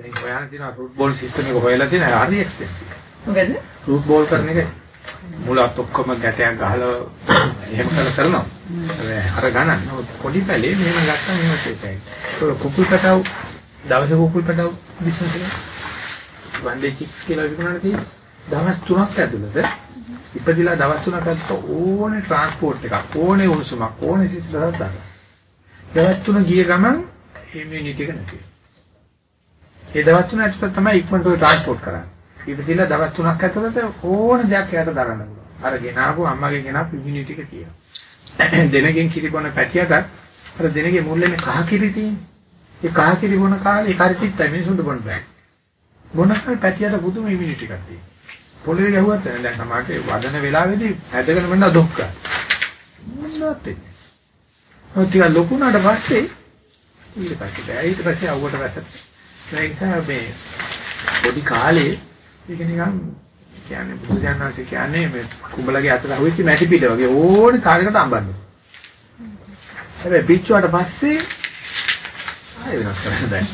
දැන් හොයන තියෙන රුට් බෝල් සිස්ටම් එක හොයලා තියෙන හරි එක්ස්පෙන්සිව්. මොකද? රුට් බෝල් කරන එක මුලත් ඔක්කොම ගැටයක් ගහලා එහෙම කරලා කරනවා. අර ගණන් පොඩි පැලේ මෙහෙම ගත්තා මෙහෙම තේසයි. ඒක කුකුල් කටව දවසේ කුකුල් කටව බිස්නස් එක. වන්ඩේ චික්ස් කියලා විකුණන තියෙන්නේ. දවස් 3ක් ඇතුළත ඉපදිලා දවස් 3ක් ඇතුළත ඕනේ ට්‍රාන්ස්පෝර්ට් එකක් ඕනේ උණුසුමක් ඕනේ සිස්ටරයක් දාන්න. දවස් 3 ගිය ගමන් ඉමුනිටි එක නැති. ඒ දවස් 3 ඇතුළත තමයි ඉක්මනට ට්‍රාන්ස්පෝර්ට් කරන්නේ. ඉපදිලා දවස් 3ක් ඇතුළත ඕන දෙයක් යට දරන්න පුළුවන්. අර ගෙනාවු අම්මගේ ගෙනාවු ඉමුනිටි එක තියෙනවා. දෙනගෙන් කිරි බොන පැටියට අර දෙනගේ මුල්ලේ කහ කිරි තියෙන්නේ. ඒ කහ කිරි බොන කාලේ ඒ කරිතිත් තමයි මිනිසුන්ට බොන්න බෑ. බොන කාලේ පැටියට පුදුම ඉමුනිටි එකක් තියෙනවා. පොළවේ ගැහුවත් දැන් සමහරට වදන වෙලාවේදී ඇදගෙන මන්න දුක් කරා. මොනවත් එන්නේ. ඔය ටික ලොකුනාට පස්සේ ඊට පස්සේ බෑ ඊට පස්සේ අවුවට වැසත්. ඒ නිසා මේ පොඩි කාලේ ඒක නිකන් කියන්නේ බුදුජානනාංශ කියන්නේ මේ කුඹලගේ අතට හුවෙච්ච මැටි පිට වගේ ඕනේ කාලයකට අඹන්නේ. හැබැයි පිච්චුවට පස්සේ ආයෙ වෙනස් කරන්න බෑ.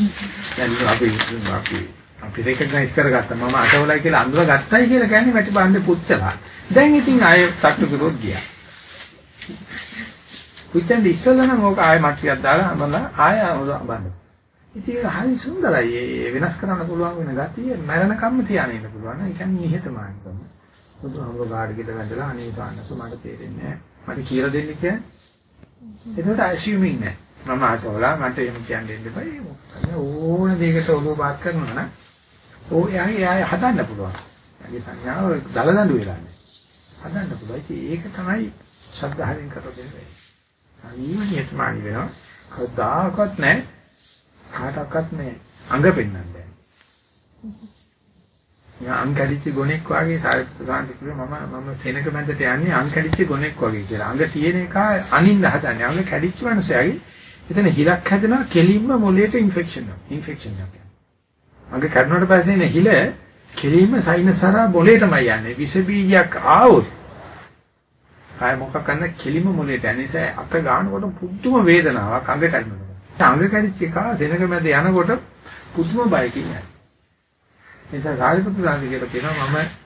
දැන් අපි අපි අපි රෙකග්නයිස් කරගත්තා මම අටවලයි කියලා අඳුර ගත්තයි කියලා කියන්නේ වැටි බාන්නේ පුච්චලා. දැන් ඉතින් ආයෙ තට්ටු කරොත් ගියා. පුච්චෙන් ඉස්සෙල්ලා නම් ඕක ආයෙ මට්ටියක් දාලා අමලා ආයෙ අඹන්න. ඉතින් ඒක හරි සුන්දරයි. ඒ වෙනස් කරන්න පුළුවන් වෙන ගතිය මරණ කම්ම තියාගෙන ඉන්න පුළුවන්. ඒ කියන්නේ නිහතමානීකම. බුදුහාමුදුරුවෝ ගාඩ ගෙද වැඳලා අනේ සාන්නස මට තේරෙන්නේ නැහැ. මට කියලා දෙන්න කියන්නේ. ඒකට ඇසියුමින් නැහැ. මම අසවලා මට එහෙම කියන්න දෙන්න බෑ. ඕන දෙයකට ඔළුව පාත් කරනවා නම් ඕ එයාගේ එයා හදන්න පුළුවන්. එයාගේ සංඥාව දලදඬු වෙලා නැහැ. හදන්න පුළුවන්. ඒක තමයි ශබ්දහරින් කරලා දෙන්නේ. අනිම නියතමානී වෙනවා. කවදාකවත් නැහැ. කාටවත් නැහැ. අඟ පෙන්වන්න බෑ. යා අං කැඩිච්ච ගොනෙක් වගේ සාහිත්‍ය සාන්ති කිව්වේ මම මම සෙනක මැදට යන්නේ අං කැඩිච්ච ගොනෙක් වගේ කියලා. අංග තියෙන එක අනින්න හදන්නේ. අංග කැඩිච්ච මනුස්සයයි එතන හිලක් හැදෙනවා කෙලින්ම මොළයට ඉන්ෆෙක්ෂන් එක. ඉන්ෆෙක්ෂන් එකක්. අංග කැඩුණාට පස්සේ නේ හිල කෙලින්ම සයිනස් හරහා මොළයටමයි යන්නේ. විස බීජයක් ආවොත් ආය මොකක් කරන්න කෙලින්ම මොළයට යන නිසා අත ගන්නකොට පුදුම වේදනාවක් අංග කැඩෙනවා. අංග කැඩිච්ච එක සෙනක මැද යනකොට පුදුම බයකින් යනවා. නිසා සාරිපුත්‍ර සාන්ති කියලා කියනවා මම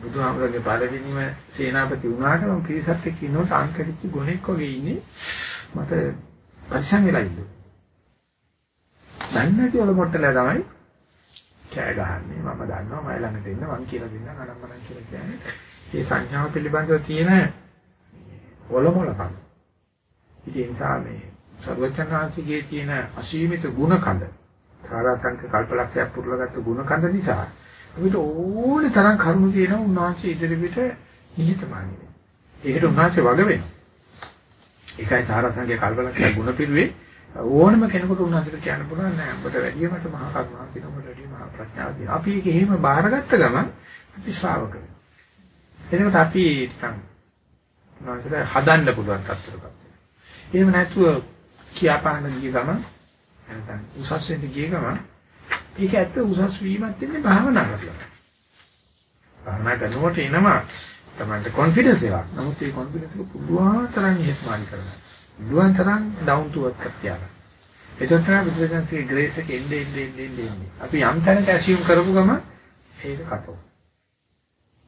බුදුහාමරගේ පළවෙනිම සේනාපති වුණාට මම පිරිසත් එක්ක ඉන්නකොට අංකඩිච්ච ගොනෙක් වගේ ඉන්නේ මට පරිසම් වෙලා ඉන්නේ. දන්නටි වල මොට්ටලා තමයි කෑ ගහන්නේ මම දන්නවා මයි ළඟට එන්න මං කියලා දෙන්න අනම්මනම් කියලා කියන්නේ මේ සංඥාව පිළිබඳව තියෙන ඔලොමලකම්. ඉතින් ඒ නිසා මේ සර්වචනාංශිකයේ තියෙන අසීමිත ගුණ කඳ සාරාංශක කල්පලක්ෂයක් පුරලගත්තු ගුණ කඳ නිසා අපිට ඕනේ තරම් කරුණු තියෙනවා උන්වහන්සේ ඉදිරියට නිහිතමානී වෙනවා. ඒකට උන්වහන්සේ වග වෙනවා. ඒකයි සාරාංශකයේ කල්පලක්ෂයක් ගුණ පිළිවේ ඕනම කෙනෙකුට උන්වහන්සේට කියන්න පුළුවන් නෑ ඔබට වැඩිය මට මහා කරුණාවක් තියෙනවා ඔබට වැඩිය මහා ප්‍රඥාවක් තියෙනවා. අපි ඒක එහෙම බාරගත්ත ගමන් අපි ශ්‍රාවක වෙනවා. එතකොට අපි නිකන් උන්වහන්සේට හදන්න පුළුවන් තත්ත්වයකට. එහෙම නැතුව කියාපාන ගිය ගමන් නැත්නම් උසස් වෙන්න ගිය ගමන් ඒක ඇත්ත උසස් වීමත් වෙන්නේ භාවනා කරලා. භාවනා කරනකොට එනවා තමයි කොන්ෆිඩන්ස් එකක්. නමුත් ඒ කොන්ෆිඩන්ස් එක පුළුවන් තරම් ඉස්මාන් කරනවා. පුළුවන් තරම් ඩවුන් ටු අර්ත් කරතියලා. ඒකට තමයි බුදුසසුන්ගේ ග්‍රේස් එක එන්නේ එන්නේ එන්නේ එන්නේ. අපි යම් තැනක ඇසියුම් කරපු ගම ඒක කටෝ.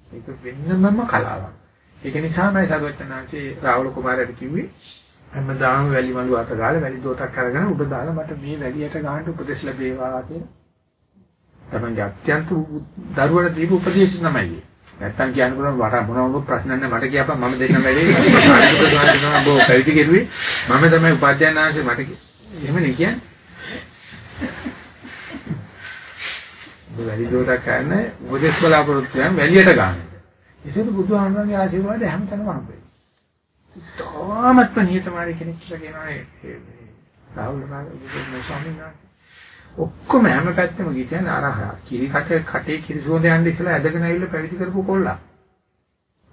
ඒක වෙන්නමම කලාවක්. ඒක නිසාමයි සර්වඥාන්සේ රාහුල කුමාරයාට කිව්වේ හැමදාම වැලි මලු අත ගාලා වැලි දෝතක් අරගෙන උඩ දාලා මට මේ වැලියට ගන්න උපදෙස් ලැබේවා කියලා. තමයි අත්‍යන්ත දරුවට දීපු උපදේශ තමයි. නැත්තම් කියන්න පුළුවන් වට මොනවද ප්‍රශ්න නැහැ මට කියපන් මම දෙන්න වැඩේ. බෝ පැවිදි කෙරුවේ මම තමයි උපාධ්‍යයන් ආංශේ මට එහෙම නේ කියන්නේ. වැලි දෝතක් කරන උපදෙස් බලාපොරොත්තු යන වැලියට ගන්න. ඒසෙත් බුදුහාමරගේ ආශිර්වාදය හැමතැනම හම්බෙයි. තාමත්ම නියතමානී කෙනෙක් කියලා කියනවා ඒ රාහුල රාජ ස්වාමීන් වහන්සේ. ඔක්කොම හැම පැත්තෙම කියන්නේ අර කිරි කට කටේ කිරි සුවඳ යන්න ඉස්සලා ඇදගෙන ඇවිල්ලා පැවිදි කරපු කොල්ලා.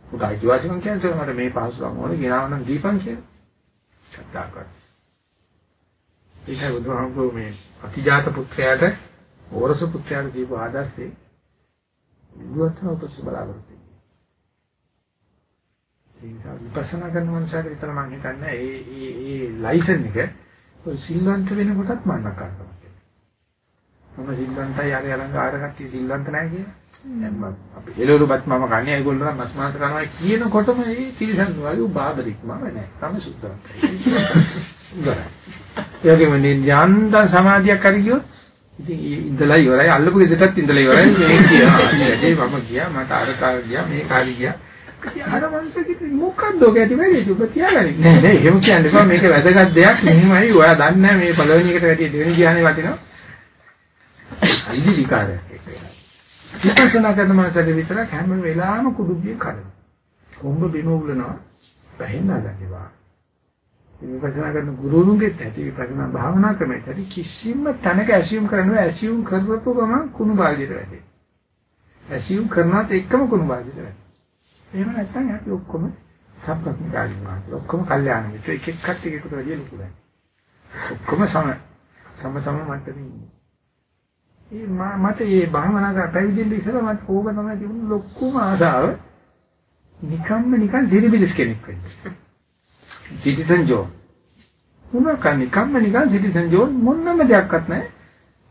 උට අයිතිවාසිකම් කියන්නේ මට මේ පහසුකම් ඕනේ ගෙනාවනම් දීපන් කියලා. සත්‍යාකරන. ඒකයි බුදුහාමුදුරුවෝ මේ අතිජාත පුත්‍රයාට ඕරස පුත්‍රයාට දීපු ආදර්ශේ විද්වත්ව උපස් බලාපොරොත්තු ඒ නිසා විපස්සනා කරන මනුස්සයෙක් විතර මම හිතන්නේ ඒ ඒ ඒ ලයිසන් එක ඔය සිල්වන්ත වෙනකොටත් මන්න කරනවා. මම සිල්වන්තයි අර යලංග ආර කට්ටිය සිල්වන්ත නැහැ කියලා. දැන් මම අපි එළවලුපත් මම කන්නේ ඒගොල්ලෝ නම් මස් මාංශ කරනවා කියනකොටම ඒ තිරසන් වගේ බාබරික් මම නෑ. තම සුද්ධවන්තයි. ඒකෙම නියන්තම් සමාධියක් හරි ගියොත් ඉතින් ඉඳලා ඉවරයි අල්ලපු ගෙදරටත් ඉඳලා ඉවරයි මේ කියනවා. මම ගියා මට අර කාර ගියා මේ කාරි ගියා. අර මනුස්සයෙක් මොකක්ද ඔක ඇති වෙන්නේ? ඔබ තියාගන්නේ. නෑ නෑ එහෙම කියන්න එපා. මේක වැදගත් දෙයක් මෙහෙමයි ඔයා දන්නේ මේ පළවෙනි එකට වැඩි දෙවෙනි ධ්‍යානෙ වටිනවා. අයිදි විකාරයක් එක්ක විපස්සනා කරන මනසට විතරක් හැම වෙලාවෙම කුඩුබිය කරනවා කොම්බ බිම උගලනවා. බහින්න ගන්නවා විපස්සනා කරන ගුරුතුන්ගෙත් ඇති විපස්සනා භාවනා ක්‍රමයට ඇති. කිසිම තැනක ඇසියුම් කරනවා ඇසියුම් කරපුව ගමන් කුණු බාල්දියට වැටේ. ඇසියුම් කරනත් එක්කම කුණු බාල්දියට වැටේ එහෙම නැත්නම් අපි ඔක්කොම සම්ප්‍රඥාගාරී වුණා. ඔක්කොම කල්යාණ මිත්‍ර එක එක කට්ටිය එකට වැඩි ලොකු දැන්. ඔක්කොම සම සම සම මට්ටමේ ඉන්නේ. ඒ මට මේ භාවනා කර පැවිදෙන්න ඉස්සෙල්ලා මට ඕක තමයි තිබුණු ලොකුම ආසාව. නිකම්ම නිකන් දිරිබිලිස් කෙනෙක් වෙන්න. සිටිසන් ජෝ. මොනවාක නිකම්ම නිකන් සිටිසන් ජෝ මොනම දෙයක්වත් නැහැ.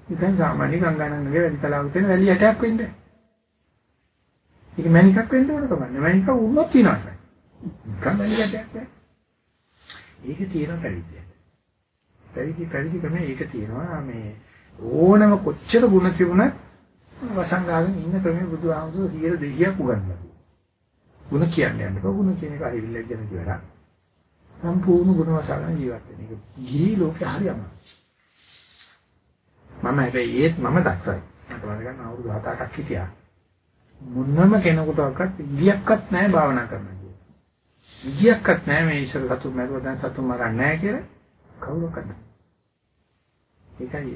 නිකන් සාමාන්‍ය ගංගානංගගේ වැඩි තලාවක තියෙන වැලි ඇටයක් වෙන්නේ. ඒක මැනිකක් වෙන්න ඕන කමන්නේ. මැනිකක් වුණොත් විනාශයි. නිකන් මැනිකක් නෑ. ඒක තියෙන පැවිදිය. පැවිදි පැවිදි ක්‍රමය ඒක තියෙනවා මේ ඕනම කොච්චර ಗುಣ තිබුණත් වසංගාවෙන් ඉන්න ක්‍රමයේ බුදුහාමුදුරුවෝ 100 200ක් උගන්වනවා. ಗುಣ කියන්නේ යන්නේ ಗುಣ කියන එක අහිවිල්ල ගැන කියලා. සම්පූර්ණ ගුණ වසගෙන ජීවත් වෙන එක. ගිහි ලෝකේ හරියම. මම හැබැයි ඒත් මම දක්ෂයි. මට වරගන්න අවුරුදු 7-8ක් හිටියා. මොනම කෙනෙකුටවත් ඉගියක්වත් නැහැ භාවනා කරන්න කියලා. ඉගියක්වත් නැහැ මේ ඉස්සර සතු මරුව දැන් සතු මරන්නේ නැහැ කියලා කවුරක්වත් නැහැ. ඒකයි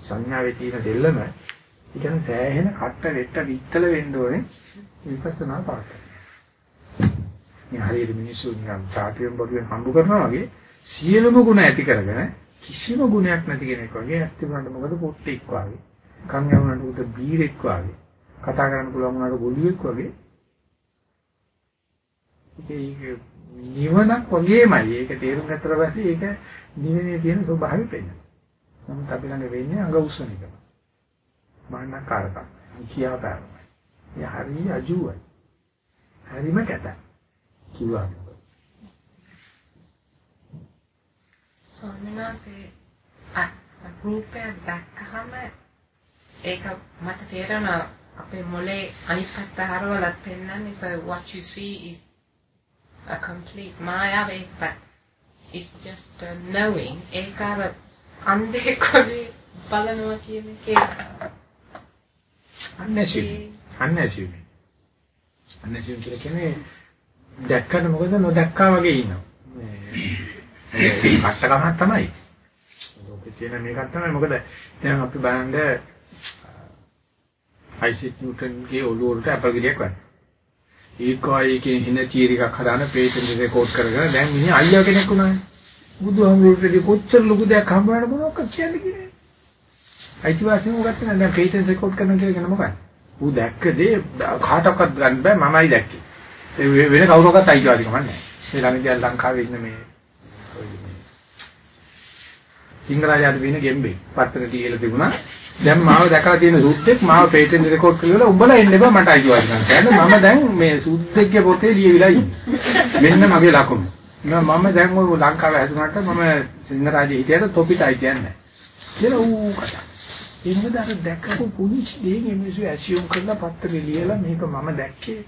සංඥාවේ තියෙන දෙල්ලම ඉතින් සෑහෙන කට්ට වෙට්ට විත්තල වෙන්න ඕනේ විපස්සනා පාඩක. මේ හරියට මිනිස්සු නිකන් චාටියෙන් බඩුවෙන් හම්බ කරනවා වගේ සියලුම ගුණ ඇති කරගෙන කිසිම ගුණයක් නැති කෙනෙක් වගේ ඇත්තටම මොකද පොට්ටෙක් වගේ කන් යවුනට උද බීරෙක් වගේ කතා කරන්න පුළුවන් වුණාට ගොළුෙක් වගේ ඒක නිවනක් වගේමයි ඒක තේරුම් ගත්තට පස්සේ ඒක නිවනේ තියෙන ස්වභාවය පෙන්නනවා. නමුත් අපි ළඟ වෙන්නේ අඟ උස්සන එක. මාන්නකාරකම්. කියා බෑමයි. ඒ හරිය අජුවයි. හරිම කැත. කිව්වා. සෝමනාසේ අ රූපය දැක්කහම ඒක මට තේරෙනවා අපේ මොලේ අනිත් පැත්ත හරවලත් පෙන්වන්නේ so what you see is a complete maya but it's just a knowing. ඒක අර අන්ධේ කොලේ බලනවා කියන එකේ. අන්නැසියුම් අන්නැසියුම් අන්නැසියුම් කියන්නේ දැක්කට මොකද නොදැක්කා වගේ ඉන්නවා. මේ කට්ටකමක් තමයි. ලෝකේ තියෙන මේකක් තමයි. මොකද දැන් අපි බලන්නේ අයිසෙක් නිව්ටන්ගේ ඔළුව වලට ඇපල් ගෙඩියක් වැටුණා. ඒකෝයකේ හින තියරි එකක් හදාන පේටන්ට් රෙකෝඩ් කරගෙන දැන් මිනිහ අයියා කෙනෙක් වුණානේ. බුදුහාමුදුරුවෝ කොච්චර ලොකු දෙයක් හම්බ වෙනවද මොනවක් කියන්නේ කියන්නේ. අයිතිවාසිකම් උගත්තේ නැහැ දැන් පේටන්ට් රෙකෝඩ් කරනවා කියන්නේ මොකක්ද? ඌ දැක්ක දේ කාටවත් ගන්න බෑ මමයි දැක්කේ. ඒ වෙන කවුරක්වත් අයිතිවාසිකමක් නැහැ. ශ්‍රී ලංකාවේ ලංකාවේ ඉන්න මේ සිංහරාජාට වෙන ගෙම්බේ පත්තර තියලා තිබුණා. දැන් මාව දැකලා තියෙන සුද්දෙක් මාව පේටන්ට් රෙකෝඩ් කරලා උඹලා එන්න එපා මට අයිතිවාසිකම් ගන්න. මම දැන් මේ සුද්දෙක්ගේ පොතේ ලියවිලා ඉන්නේ. මෙන්න මගේ ලකුණු. මම දැන් ඔය ලංකාවේ හැදුනාට මම සිංහරාජේ හිටියට තොපිට අයිතියන්නේ කියලා ඌ කතා. ඒ මොකද අර දැක්කපු පුංචි දෙයක් මිනිස්සු ඇසියුම් කරලා පත්තරේ ලියලා මේක මම දැක්කේ.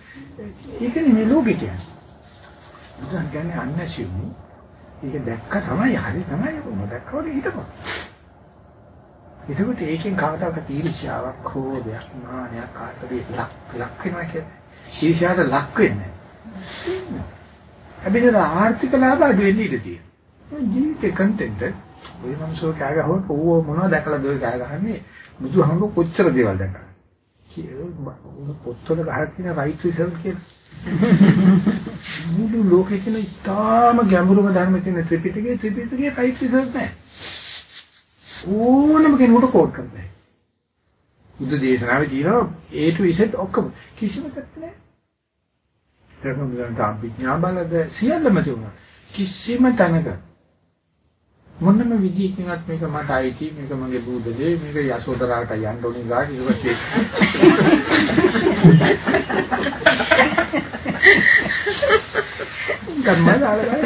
ඒකනේ මේ ලෝකේ කියන්නේ. බුදුන් කියන්නේ අන්නැසියුම්. ඒක දැක්ක තමයි හරි තමයි මොකද දැක්කවද හිතපො. එතකොට ඒකෙන් කවදාක තීර්ෂාවක් ක්‍රෝධයක් මානයක් කාටදී ලක් ලක් වෙනවා කියන්නේ. ඊර්ෂ්‍යාවට ලක් වෙන්නේ නැහැ. හැබැයි ආර්ථික ලාභ අඩු වෙන්නේ ඉඳී තියෙනවා. ජීවිතේ කන්ටෙන්ට් ඔය මනුස්සෝ කෑ ගහුවොත් ඌව මොනවද දැකලාද ඔය කෑ ගහන්නේ? බුදුහාමුදුරු කොච්චර දේවල් දැකලා. කියලා පොත්වල ගහලා තියෙන රයිට් රිසල්ට් කියලා. මුළු ලෝකෙ තියෙන ඉතාම ගැඹුරුම ධර්ම තියෙන ත්‍රිපිටකයේ ත්‍රිපිටකයේ රයිට් රිසල්ට් නැහැ. ඕනම කෙනෙකුට කෝඩ් කරන්න බෑ. බුද්ධ දේශනාවේ තියෙනවා A to Z ඔක්කොම කිසිම දෙයක් නැහැ. ඒක මොකද අභිඥා බලද සියල්ලම තියුණා. කිසිම තැනක මොනම විදිහකින්වත් මේක මට අයිති මේක මගේ බුදුදේ මේක යසෝදරාට යන්න ඕනේ ගාට ගම්මලාලා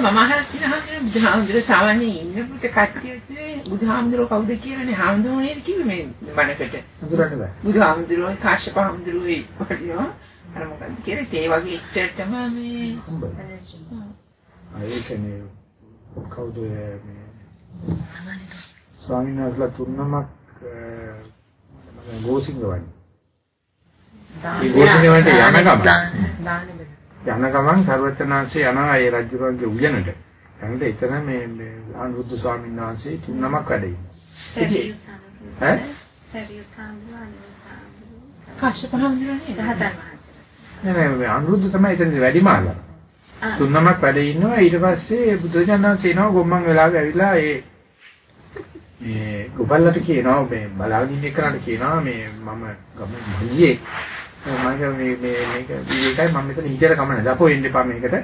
මම අහලා තියෙනවා බුදුහාමුදුර සාමාන්‍ය ඉන්නකොට කට්ටියත් බුදුහාමුදුර කවුද කියලානේ හාමුදුරනේ කිව්වේ මේ මනකට හඳුරන්න බෑ. බුදුහාමුදුරෝ කාශ්‍යප හාමුදුරෝ ඒ වගේ අර මොකක්ද කියලා? ඒ වගේ එච්චරටම මේ ඒකනේ කවුද මේ? ස්වාමීන් වහන්සේලා තුන්නමක් ගෝසිංග වань මේ ගෝසිංග වන්ට යන ගමන්? යන ගමන් සර්වචනාංශේ යනවා ඒ රජුරන්ගේ උයනට. එතනට එතන මේ අනුරුද්ධ ස්වාමීන් වහන්සේ තුන්නමක් වැඩ ඉන්නේ. ඈ? සරියුත් නෑ නෑ අනුරුද්ධ තමයි එතන වැඩිම ආලා තුන්නමක් වැඩ ඉන්නවා. ඊට පස්සේ බුදුජානක එනවා ගොම්මන් වෙලාවෙ ඇවිල්ලා ඒ මේ ගොපල්ලට කියනවා මේ බලාගෙන ඉන්න එකනට කියනවා මේ මම ගම මල්ලියේ. මම මේ මේ මේක මේකයි මම මෙතන හිතේට කමන්නේ දපෝ එන්න එපා මේකට.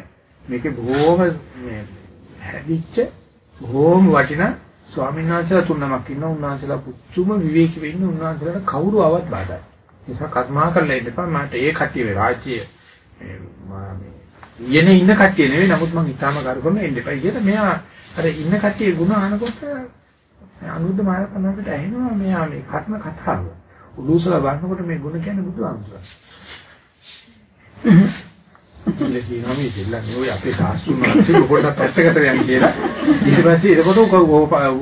මේකේ බොහොම මේ හැදිච්ච බොහොම වටිනා ස්වාමීන් වහන්සේලා තුන්නමක් ඉන්නවා. උන්වහන්සේලා පුදුම විවේකී වෙන්න උන්වහන්සේලාට කවුරු ආවත් බාධායි. නිසා කර්මා කරලා ඉන්න එපා. මට ඒ කට්ටිය වේ රාජ්‍ය මේ යෙනේ ඉන්න කට්ටිය නෙවෙයි නමුත් මම ඊටාම කරු කරන එන්න එපා කියලා මෙයා අර ඉන්න කට්ටිය ಗುಣ අහනකොට අනුරුද්ධ මහරහතන්ට ඇහෙනවා මෙයා මේ කර්ම කතාව උලුසලා බලනකොට මේ ಗುಣ කියන්නේ බුදුහාමුදුරුවෝ ඉතින් කියනවා මේ දෙල්ලන්නේ ඔය අපේ සාස්තුන් වහන්සේ පොඩ්ඩක් පැත්තකට යන්න කියලා. ඊට පස්සේ එතකොට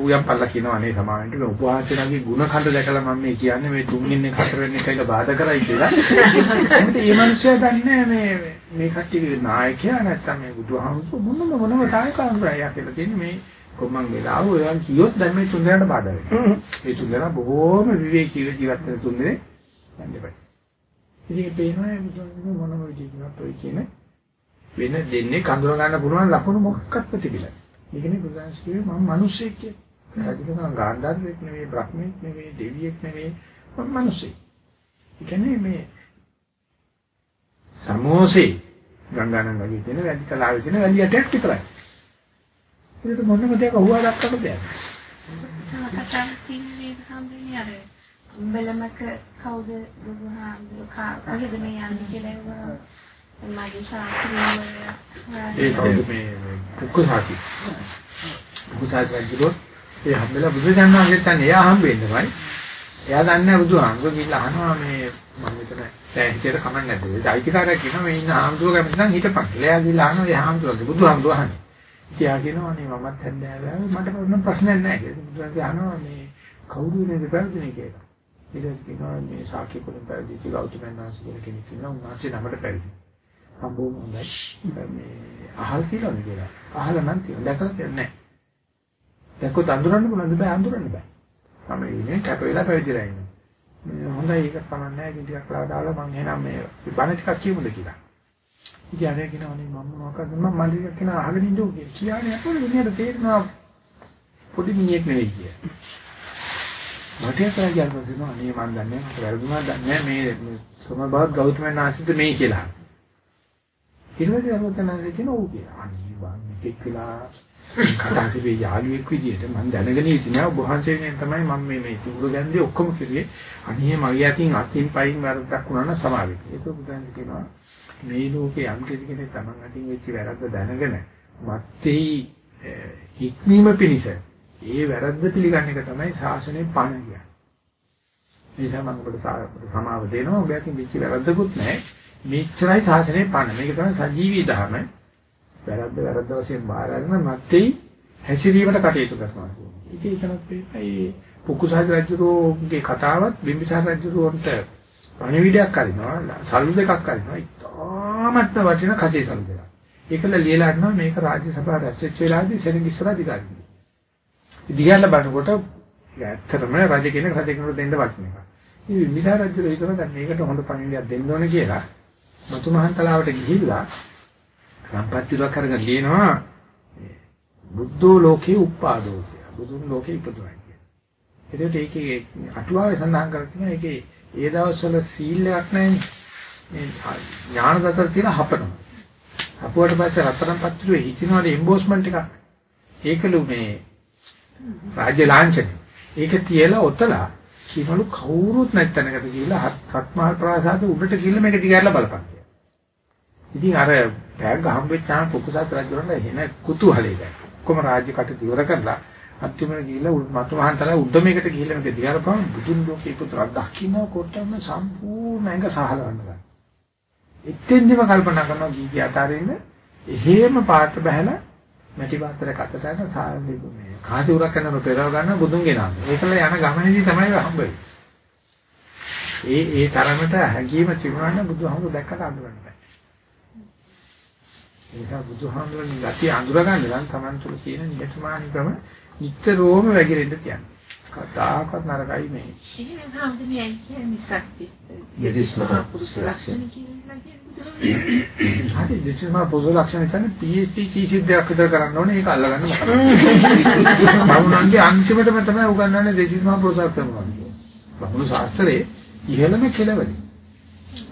උයන් පල්ලා කියනවා අනේ සමාවෙන්ට මේ උපවාසනාගේ ಗುಣ කඳ දැකලා මම මේ කියන්නේ මේ තුන්වෙනි හතරවෙනි එකයිලා බාධා කරයි කියලා. එතකොට මේ මිනිස්සු දන්නේ මේ මේ කට්ටියගේ නායකයා නැත්තම් මේ බුදුහාමුදුරු මොනම මොනම තායකාන්තරයක් කියලා තියෙන්නේ මේ කොම්මන් වෙලාව ඔයන් කියොත් දැන් මේ තුන්දෙනාට බාධා වෙනවා. මේ තුන්දෙනා බොහෝම විවේකීව ජීවත් වෙන තුන්දෙනේ යන්නේ බෑ. ඉතින් පේනවා මොනම විදිහකින්වත් ඔය කියන වෙන දෙන්නේ කඳුර ගන්න පුළුවන් ලකුණු මොකක්වත් තිබිලා. මේකනේ බුදුන්ස් කිව්වේ මම මිනිස්සෙක් කියලා. ඒකනම් ගාන්ධාරෙක් නෙවෙයි, බ්‍රහ්මෙක් නෙවෙයි, දෙවියෙක් නෙවෙයි, මම මිනිස්සෙක්. ඒ කියන්නේ මේ සමෝසේ ගංගානන් වගේ තියෙන වැඩි තලාවේ තියෙන වැඩි ඇටයක් විතරයි. ඒක මොනම දෙයක හුවා දක්වන්න දෙයක්. කතා කියන්නේ හම්බෙන්නේ අර උඹලමක කවුද බුදුහාමුදුරු කා කොහෙද මේ යන්නේ කියලා මගේ ශාස්ත්‍රීය ඒ කවුද මේ කුකුසාති කුකුසාති රජුරෝ ඒ හැමදෙලා බුදුසසුන වහන්සේත් අන්න එයා හම්බෙන්නමයි එයා දන්නේ බුදුහාමුදුරු කියලා අහනවා මේ මම මෙතන සෑහිතේට කමක් නැද්ද ඒක අයිතිකාරයක් කියනවා මේ ඉන්න හාමුදුරුවෝ කැමති නම් හිටපන් කියලා එයා ගිහලා අහනවා ඒ හාමුදුරුවෝ බුදුහාමුදුරු අහන්නේ එයා කියනවා නේ මමත් හැන්දෑව මට මොන ප්‍රශ්නයක් නැහැ කියලා බුදුහාමුදුරු අහනවා මේ කවුරු නේද පැවිදිනේ කියලා ඊට කියනවා මේ සාක්‍ය කුලෙන් පැවිදි ගෞතමයන් වහන්සේ කෙනෙක් ඉන්නවා උන්වහන්සේ නමට පැවිදි සම්බෝම හොඳයි. මේ අහල් කියලා නේද? අහල නම් තියෙනවා. දැකලා තියෙන්නේ නැහැ. දැක්කොත් අඳුරන්න පුළුවන්ද බෑ අඳුරන්න බෑ. මම ඉන්නේ කැප වෙලා පැවිදිලා ඉන්නේ. මේ හොඳයි ඒක කමක් නැහැ. ඉතින් ටිකක් ලා දාලා මම එහෙනම් මේ බණ ටිකක් කියමුද කියලා. ඉතින් අර කියනවා නේ මම මොකක්ද මම මල්ලි කියන අහගෙන ඉන්නෝ කියලා. කියන්නේ අපෝ ඉන්නේට තේරෙනවා පොඩි මිනිහෙක් නෙවෙයි කිය. මට කියලා කියනවා නේ මම දන්නේ මට වැරදුනා දන්නේ මේ සමබවත් ගෞතමයන් ආශ්‍රිත මේ කියලා. ඊළඟට යමතනසේ කියන ඕක කියලා. අනේ වන් එකෙක් වෙලා කතා කරේ යාළුවෙක් විදියට මම දැනගෙන ඉතිනා ඔබ වහන්සේගෙන් තමයි මම මේ මේ තුරු ගැන්දේ ඔක්කොම කිව්වේ. අනේ මගේ අතින් අතින් පයින් වැරද්දක් වුණා නම් සමාවෙන්න. ඒක බුදුන් කියනවා මේ ලෝකේ යම් කෙනෙක් තමන් අතින් වෙච්ච වැරද්ද දැනගෙන මත්තේ හික්මීම පිණිස ඒ වැරද්ද පිළිගන්න එක තමයි ශාසනයේ පණ කියන්නේ. ඒ නිසා මම ඔබට සමාව දෙනවා. ඔබ අතින් වෙච්ච වැරද්දකුත් නැහැ. මෙච්චරයි සාසනේ පණ. මේක තමයි සජීවී ධර්ම. වැරද්ද වැරද්ද වශයෙන් බාර අරගෙන මැත්තේ හැසිරීමට කටයුතු කරනවා කියන්නේ. ඒක එතනත් මේ පුකුසාජ රජුගේ කතාවත් බිම්බිසාර රජුන්ට පණිවිඩයක් අරිනවා, සල්ලු දෙකක් අරිනවා. ඉතාමත්ම වටින කසේ සල්ලු දෙකක්. ඒකල ලියලා අරනවා මේක රාජ්‍ය සභාව රැස්වෙච්ච වෙලාවේදී සෙනග ඉස්සරහ දිගාරින්නේ. දිගාරලා බලනකොට ඇත්තටම රජ කෙනෙක් රජ කෙනෙකුට දෙන්න වටින එක. ඉතින් බිම්බිසාර රජු හිතනවා දැන් මේකට හොඳ පණිවිඩයක් දෙන්න ඕන කියලා මතුමහන් තලාවට ගිහිල්ලා සම්පත්තියක් අරගෙන ලියනවා බුද්ධෝ ලෝකේ උප්පාදෝ කියලා. බුදුන් ලෝකේ ඉපදුනා කියලා. ඒකට ඒකේ අටුවාවේ සඳහන් කරලා තියෙනවා ඒකේ ඒ දවස්වල සීල් එකක් නැහැනේ. මේ ඥානදතර කියලා හපනවා. හපුවට පස්සේ රත්තරන් පත්‍රුවේ හිතිනවාද එම්බෝස්මන්ට් එකක්. ඒකලු මේ රාජ්‍ය ලාංඡනේ. ඒක තියලා ඔතලා කිමලු කවුරුත් නැත්තනකට ගිහිල්ලා හත්මහල් ප්‍රාසාද උඩට ගිහිල්ලා මේක දිගහැරලා බලපන්. ඉතින් අර ටැග් හම්බෙච්චාම කුකුසත් රජුරන්ට එන කුතුහලයි දැන්. කොහොම රාජ්‍ය කටයුතු ඉවර කරලා අන්තිමට ගිහිල්ලා මතු මහන්තලා උද්දමයකට ගිහිල්ලා මේක දිගහැරපන් බුදුන් ලෝකේ පුතර දකින්න කොටම සම්පූර්ණ ඇඟ සහල ගන්නවා. එතෙන්දිම කල්පනා කරනවා කී අතරින්ද එහෙම පාට බහැලා මැටි පාත්‍රයක් අතට ගන්න සාරෙන්නේ මේ කාසි උරක් කරන පෙරව ගන්න බුදුන්ගේ නාම. ඒකල යන ගමනේදී තමයි හම්බෙන්නේ. ඒ ඒ තරමට හැඟීම තිබුණා නම් බුදුහාමුදුර දැක්කට අඳුරන්න බෑ. ඒක බුදුහාමුදුරන් ගැටි අඳුර ගන්න නම් Taman තුල තියෙන නියතමානිකම නිතරම වැగిරෙන්න තියන්නේ. කතාකත් නරකයි මේ. එහෙනම් හම්දුනේ කියන්නේ සත්‍ය. යදිස්මහා පුරුෂ ලක්ෂණ හරි දෙචිමා පොදු ලක්ෂණ කියන්නේ PhD කීසිද්දයක් විතර කරන්න ඕනේ ඒක අල්ලගන්න මොකක්ද බමුණන්ගේ අන්තිමටම තමයි උගන්වන්නේ දෙචිමා පොසක් කරනවා බමුණු ශාස්ත්‍රයේ ඉහළම කෙලවරි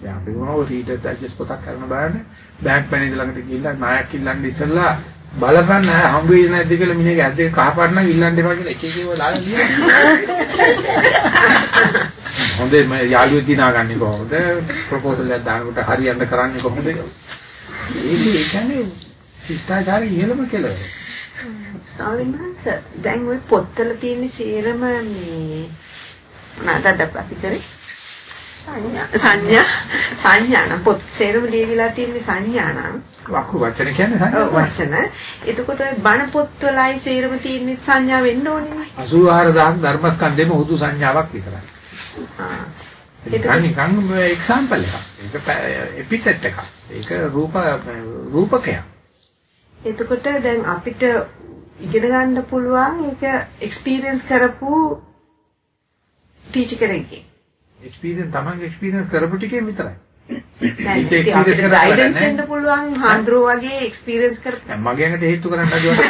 දැන් අපි මොනව රීඩර් ඩයිජස්ට් පොතක් කරන බෑනේ බෑන්ක් මැනේජර් ළඟට ගිහිල්ලා ණයක් ඉල්ලන්න ඉස්සෙල්ලා බලපන් නෑ හම්බ වෙන්නේ නැද්ද කියලා මිනිහගේ ඇද්දේ කහපාට නම් ඉල්ලන්න එපා කියලා එක එක ඒවා දාලා තියෙනවා. හොඳේ මම යාළුවෙක් දිනාගන්නේ කොහොමද? ප්‍රොපෝසල් එකක් දානකොට හරියන්න කරන්නේ කොහොමද? ඒක ඒ කියන්නේ ශිෂ්ටාචාරය ඉහෙලම කෙලවර. ස්වාමීන් වහන්සේ දැන් ওই පොත්වල තියෙන සේරම මේ මොනවාද අපි කරේ සංඥා සංඥා සංඥා නම් පොත් සේරම ලියවිලා තියෙන සංඥා නම් වක්කු වචන කියන්නේ සංඥා. වචන එතකොට බණ පොත්වලයි සේරම තියෙන සංඥා වෙන්න ඕනේ 84000 ධර්මස්කන්ධෙම හුදු සංඥාවක් විතරයි. ඒක නිකන් එක්සැම්පල් එකක්. ඒක එපිටෙට් එකක්. ඒක රූප රූපකයක්. එතකොට දැන් අපිට ඉගෙන ගන්න පුළුවන් ඒක එක්ස්පීරියන්ස් කරපු ටීචර් කෙනෙක්ගේ. එක්ස්පීරියන්ස් තමන්ගේ එක්ස්පීරියන්ස් කරපු ටිකේ විතරයි. ඒක අපිට කරලා ගයිඩන්ස්. දෙන්න පුළුවන් හාන්ද්‍රෝ වගේ එක්ස්පීරියන්ස් කරපු මගේ ඇඟට හේතු කරන්න හදුවා.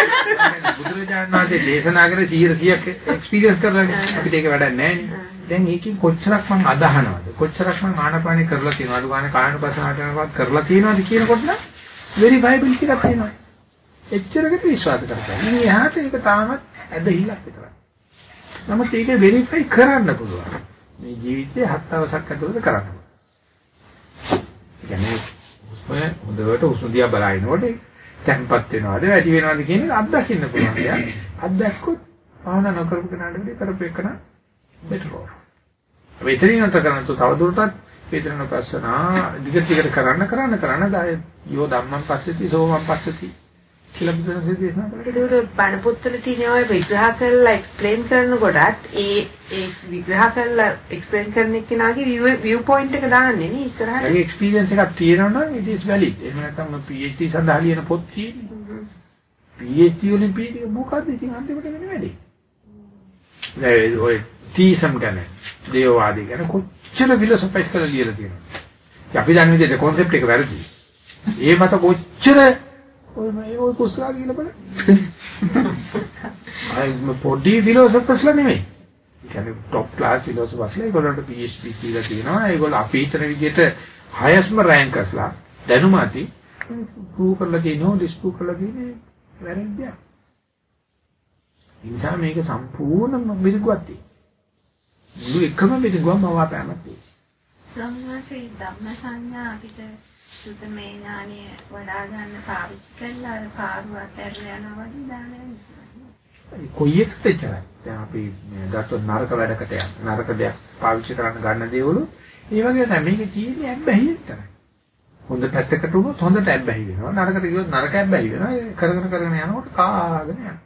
බුදුරජාණන් වහන්සේ දේශනා කරේ 100ක් එක්ස්පීරියන්ස් කරලානේ. අපිට ඒක වැඩක් නැහැ. දැන් ඒකෙන් කොච්චරක් මම අදහනවද? කොච්චරක් මම ආනපානි කරලා තියෙනවද? ගාන කායනුපසනාව කරනවත් කරලා තියෙනවද කියනකොට නම් වෙරිෆයිබිලිටි එකක් තියෙනවා. එච්චරකට විශ්වාස කරගන්න. ඉතින් එහාට ඒක තාමත් ඇදහිල්ලක් විතරයි. නමුත් ඒක වෙරිෆයි කරන්න පුළුවන්. මේ ජීවිතේ හත් දවසක් ඇතුළත කරන්න. කියන්නේ හුස්ම හොඳට හුස්ම දිහා බලනකොට තැම්පත් වෙනවද වැඩි වෙනවද කියන එක අත්දකින්න පුළුවන්. දෙයක්. අත්දැක්කොත් භාවනා නොකරපු කෙනාට වඩා කරපු එකන බෙටර් ඕෆ්. වෙතරින් අත කරන තු තවදුරටත් වේදනන පස්සනා දිගට දිගට කරන්න කරන්න කරන්න දාය යෝ ධම්මං පස්සති සෝමං පස්සති කියලා බුදුරජාණන් දේශනා කළා. ඒක බණ පොත්වල තියෙන ඔය විග්‍රහ කරලා එක්ස්ප්ලেইন කරනකොටත් ඒ ඒ විග්‍රහ කරලා එක්ස්ප්ලেইন කරන එකනාගේ view point එක දාන්නේ නේ ඉස්සරහට. ඒ එක්ස්පීරියන්ස් එකක් තියෙනවා නම් it is valid. එහෙම නැත්නම් PhD සඳහා ලියන පොත් තියෙන්නේ. PhD වලින් PhD මොකද්ද ඉතින් අන්තිමට වෙන්නේ වැඩි. දැන් ඔය තීසම් ගැන දේවවාදී ගැන කොච්චර ෆිලොසොෆයිස් කරලා ලියලා තියෙනවා. අපි දන්න විදිහට concept එක වැරදි. ඒ මත කොච්චර ඔය මේ ඔය පුස්තක කියලා බලන්න. අය පොඩි ෆිලොසොෆර්ස්ලා නෙමෙයි. ඒ කියන්නේ টপ ක්ලාස් ෆිලොසොෆර්ස්ලා ඒගොල්ලන්ට PhD කියලා තියෙනවා. ඒගොල්ලෝ අපි හිතන විදිහට highestම රෑන්කර්ස්ලා දැනුම ඇති ප්‍රූව් කරලා තියෙනවා, ඩිස්ප්‍රූව් කරලා තියෙන්නේ වැරද්දක්. ඉන්සා මේක සම්පූර්ණ මිරිගුවක් තියෙනවා. මුළු එකම මිරිගුවම මවාපෑමක් තියෙනවා. සම්මාසේ ධම්ම සංඥා අපිට සුතමේ ඥානය වඩා ගන්න පාවිච්චි කරලා අර කාරුවත් ඇරලා යනවා වගේ දානවා. කොයි එකද එච්චරයි. දැන් අපි මේ ගත්තොත් නරක වැඩකට යන නරක දෙයක් පාවිච්චි කරන්න ගන්න දේවලු ඒ වගේ තමයි මේකේ තියෙන්නේ ඇබ්බැහිය විතරයි. හොඳ පැත්තකට උනොත් හොඳට ඇබ්බැහි වෙනවා. නරකට ගියොත් නරක ඇබ්බැහි වෙනවා. ඒ කරගෙන කරගෙන යනකොට කාගෙන යනවා.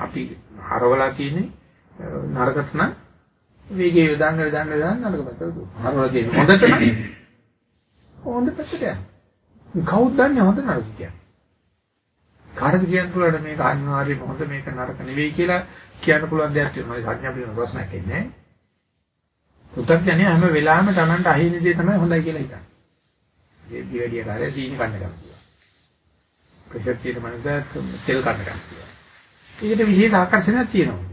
අපි හරවලා තියෙන්නේ නරකට නම් වේගය යොදන්න යොදන්න යොදන්න නරක පැත්තට දුවනවා. හරවලා තියෙන්නේ හොඳට නම් හොඳ පැත්තට යනවා. කවුද දන්නේ හොඳ නරක කියන්නේ? කාටද කියන්න පුළුවන් මේක අනිවාර්යයෙන්ම හොඳ මේක නරක නෙවෙයි කියලා කියන්න පුළුවන් දෙයක් තියෙනවා. ඒ සංඥා පිළිබඳ ප්‍රශ්නයක් එන්නේ නැහැ. පුතග්ජනය හැම වෙලාවෙම Tamanට අහිමි දේ තමයි හොඳයි කියලා හිතන්නේ. ඒ දිවැඩිය කාර්යය සීනි කන්න ගන්නවා. ප්‍රෙෂර් තියෙන මනස තෙල් කන්න ගන්නවා. ඒකට විශේෂ ආකර්ෂණයක් තියෙනවා.